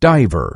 diver.